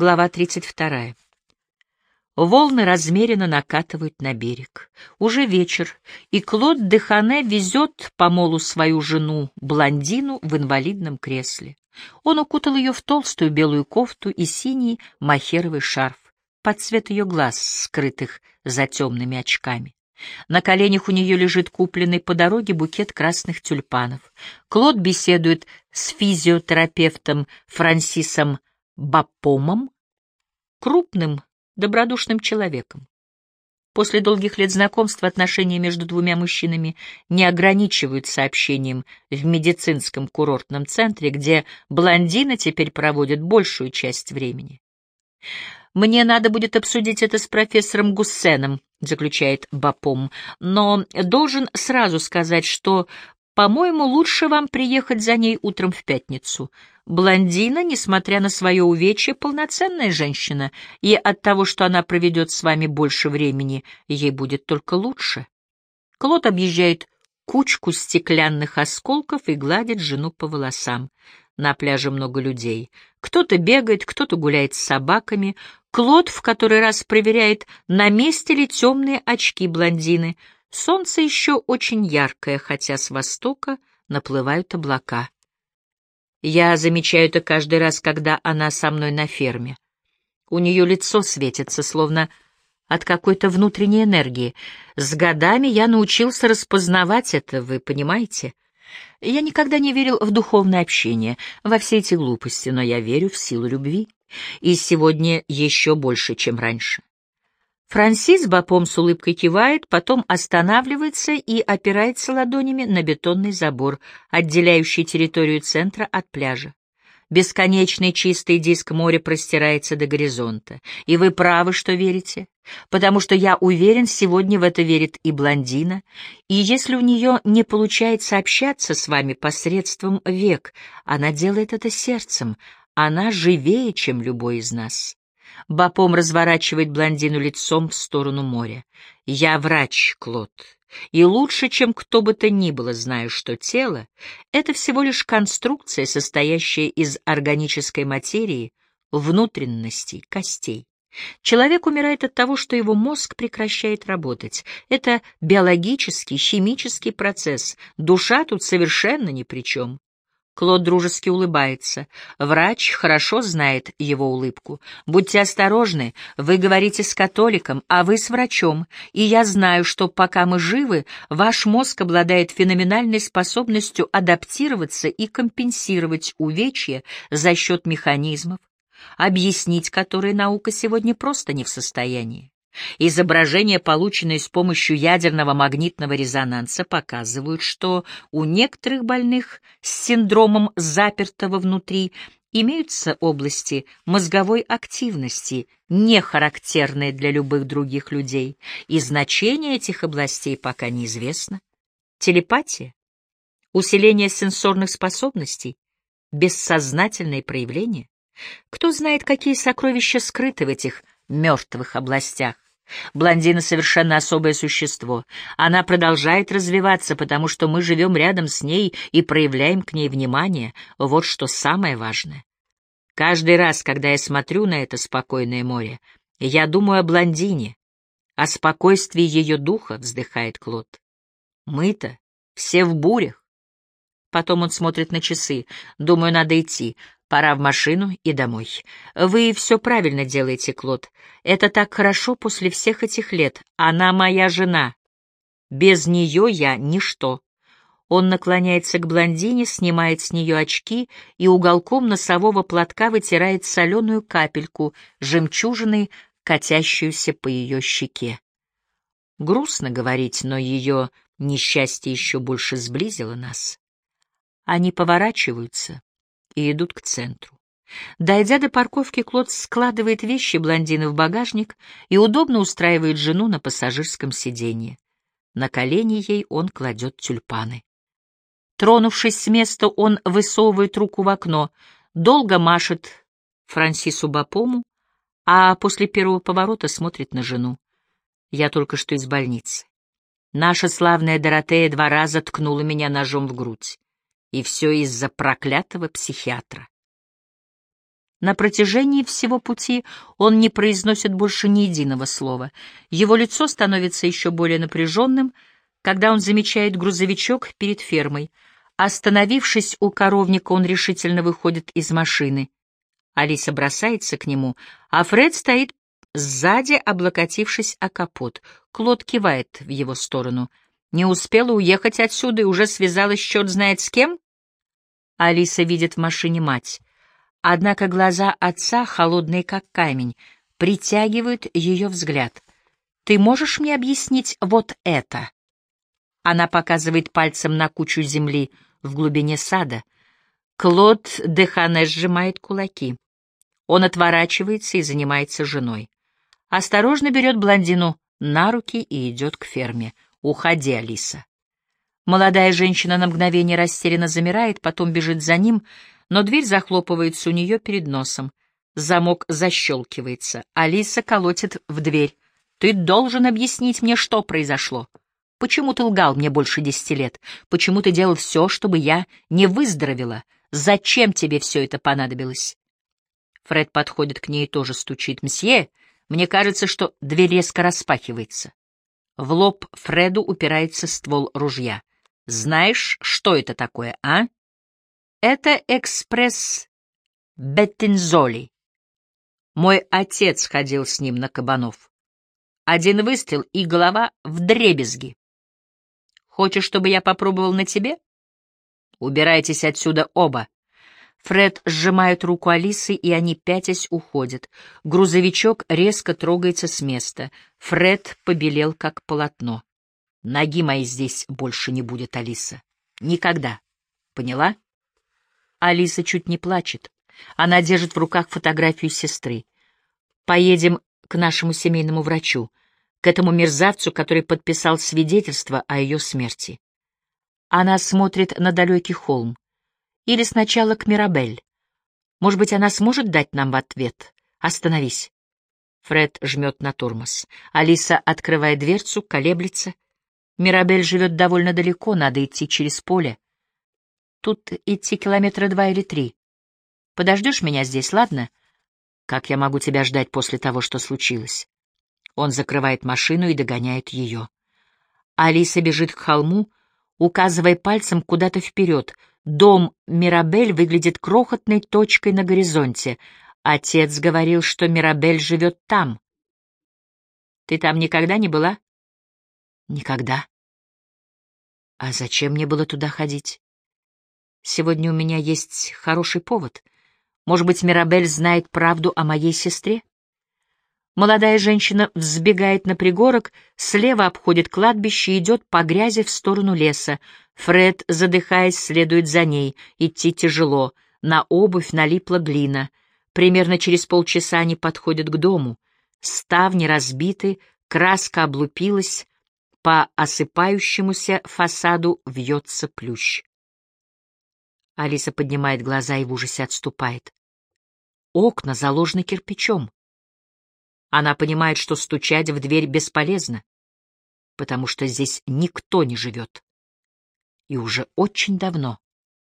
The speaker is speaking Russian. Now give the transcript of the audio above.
Глава 32. Волны размеренно накатывают на берег. Уже вечер, и Клод Дехане везет по молу свою жену, блондину, в инвалидном кресле. Он укутал ее в толстую белую кофту и синий махеровый шарф под цвет ее глаз, скрытых за темными очками. На коленях у нее лежит купленный по дороге букет красных тюльпанов. Клод беседует с физиотерапевтом Франсисом Бапомом, крупным, добродушным человеком. После долгих лет знакомства отношения между двумя мужчинами не ограничиваются общением в медицинском курортном центре, где блондина теперь проводит большую часть времени. «Мне надо будет обсудить это с профессором Гуссеном», — заключает Бапом, «но должен сразу сказать, что по-моему, лучше вам приехать за ней утром в пятницу. Блондина, несмотря на свое увечье, полноценная женщина, и от того, что она проведет с вами больше времени, ей будет только лучше. Клод объезжает кучку стеклянных осколков и гладит жену по волосам. На пляже много людей. Кто-то бегает, кто-то гуляет с собаками. Клод в который раз проверяет, на месте ли темные очки блондины — Солнце еще очень яркое, хотя с востока наплывают облака. Я замечаю это каждый раз, когда она со мной на ферме. У нее лицо светится, словно от какой-то внутренней энергии. С годами я научился распознавать это, вы понимаете? Я никогда не верил в духовное общение, во все эти глупости, но я верю в силу любви. И сегодня еще больше, чем раньше. Франсис Бапом с улыбкой кивает, потом останавливается и опирается ладонями на бетонный забор, отделяющий территорию центра от пляжа. Бесконечный чистый диск моря простирается до горизонта. И вы правы, что верите, потому что я уверен, сегодня в это верит и блондина, и если у нее не получается общаться с вами посредством век, она делает это сердцем, она живее, чем любой из нас. Бапом разворачивает блондину лицом в сторону моря. «Я врач, Клод, и лучше, чем кто бы то ни было, знаю, что тело — это всего лишь конструкция, состоящая из органической материи, внутренностей, костей. Человек умирает от того, что его мозг прекращает работать. Это биологический, химический процесс. Душа тут совершенно ни при чем. Клод дружески улыбается. Врач хорошо знает его улыбку. «Будьте осторожны, вы говорите с католиком, а вы с врачом, и я знаю, что пока мы живы, ваш мозг обладает феноменальной способностью адаптироваться и компенсировать увечья за счет механизмов, объяснить которые наука сегодня просто не в состоянии. Изображения, полученные с помощью ядерного магнитного резонанса, показывают, что у некоторых больных с синдромом запертого внутри имеются области мозговой активности, не характерные для любых других людей, и значение этих областей пока неизвестно. Телепатия, усиление сенсорных способностей, бессознательные проявления. Кто знает, какие сокровища скрыты в этих мертвых областях. Блондина совершенно особое существо. Она продолжает развиваться, потому что мы живем рядом с ней и проявляем к ней внимание. Вот что самое важное. Каждый раз, когда я смотрю на это спокойное море, я думаю о блондине, о спокойствии ее духа, вздыхает Клод. Мы-то все в бурях. Потом он смотрит на часы. Думаю, надо идти. Пора в машину и домой. Вы все правильно делаете, Клод. Это так хорошо после всех этих лет. Она моя жена. Без нее я ничто. Он наклоняется к блондине, снимает с нее очки и уголком носового платка вытирает соленую капельку, жемчужиной, катящуюся по ее щеке. Грустно говорить, но ее несчастье еще больше сблизило нас. Они поворачиваются и идут к центру. Дойдя до парковки, Клод складывает вещи блондины в багажник и удобно устраивает жену на пассажирском сиденье. На колени ей он кладет тюльпаны. Тронувшись с места, он высовывает руку в окно, долго машет Франсису Бапому, а после первого поворота смотрит на жену. Я только что из больницы. Наша славная Доротея два раза ткнула меня ножом в грудь. И все из-за проклятого психиатра. На протяжении всего пути он не произносит больше ни единого слова. Его лицо становится еще более напряженным, когда он замечает грузовичок перед фермой. Остановившись у коровника, он решительно выходит из машины. Алиса бросается к нему, а Фред стоит сзади, облокотившись о капот. Клод кивает в его сторону. «Не успела уехать отсюда и уже связалась черт знает с кем?» Алиса видит в машине мать. Однако глаза отца, холодные как камень, притягивают ее взгляд. «Ты можешь мне объяснить вот это?» Она показывает пальцем на кучу земли в глубине сада. Клод Дехане сжимает кулаки. Он отворачивается и занимается женой. Осторожно берет блондину на руки и идет к ферме. «Уходи, Алиса». Молодая женщина на мгновение растерянно замирает, потом бежит за ним, но дверь захлопывается у нее перед носом. Замок защелкивается. Алиса колотит в дверь. «Ты должен объяснить мне, что произошло. Почему ты лгал мне больше десяти лет? Почему ты делал все, чтобы я не выздоровела? Зачем тебе все это понадобилось?» Фред подходит к ней и тоже стучит. «Мсье, мне кажется, что дверь резко распахивается». В лоб Фреду упирается ствол ружья. Знаешь, что это такое, а? Это экспресс Беттинзоли. Мой отец ходил с ним на кабанов. Один выстрел и голова в дребезги. Хочешь, чтобы я попробовал на тебе? Убирайтесь отсюда оба. Фред сжимает руку Алисы, и они, пятясь, уходят. Грузовичок резко трогается с места. Фред побелел, как полотно. Ноги моей здесь больше не будет, Алиса. Никогда. Поняла? Алиса чуть не плачет. Она держит в руках фотографию сестры. Поедем к нашему семейному врачу, к этому мерзавцу, который подписал свидетельство о ее смерти. Она смотрит на далекий холм. Или сначала к Мирабель. Может быть, она сможет дать нам в ответ? Остановись. Фред жмет на тормоз. Алиса открывает дверцу, колеблется — Мирабель живет довольно далеко, надо идти через поле. Тут идти километра два или три. Подождешь меня здесь, ладно? Как я могу тебя ждать после того, что случилось? Он закрывает машину и догоняет ее. Алиса бежит к холму, указывая пальцем куда-то вперед. Дом Мирабель выглядит крохотной точкой на горизонте. Отец говорил, что Мирабель живет там. Ты там никогда не была? Никогда. А зачем мне было туда ходить? Сегодня у меня есть хороший повод. Может быть, Мирабель знает правду о моей сестре? Молодая женщина взбегает на пригорок, слева обходит кладбище и идет по грязи в сторону леса. Фред, задыхаясь, следует за ней. Идти тяжело. На обувь налипла глина. Примерно через полчаса они подходят к дому. Ставни разбиты, краска облупилась, по осыпающемуся фасаду вьется плющ. Алиса поднимает глаза и в ужасе отступает. Окна заложены кирпичом. Она понимает, что стучать в дверь бесполезно, потому что здесь никто не живет. И уже очень давно.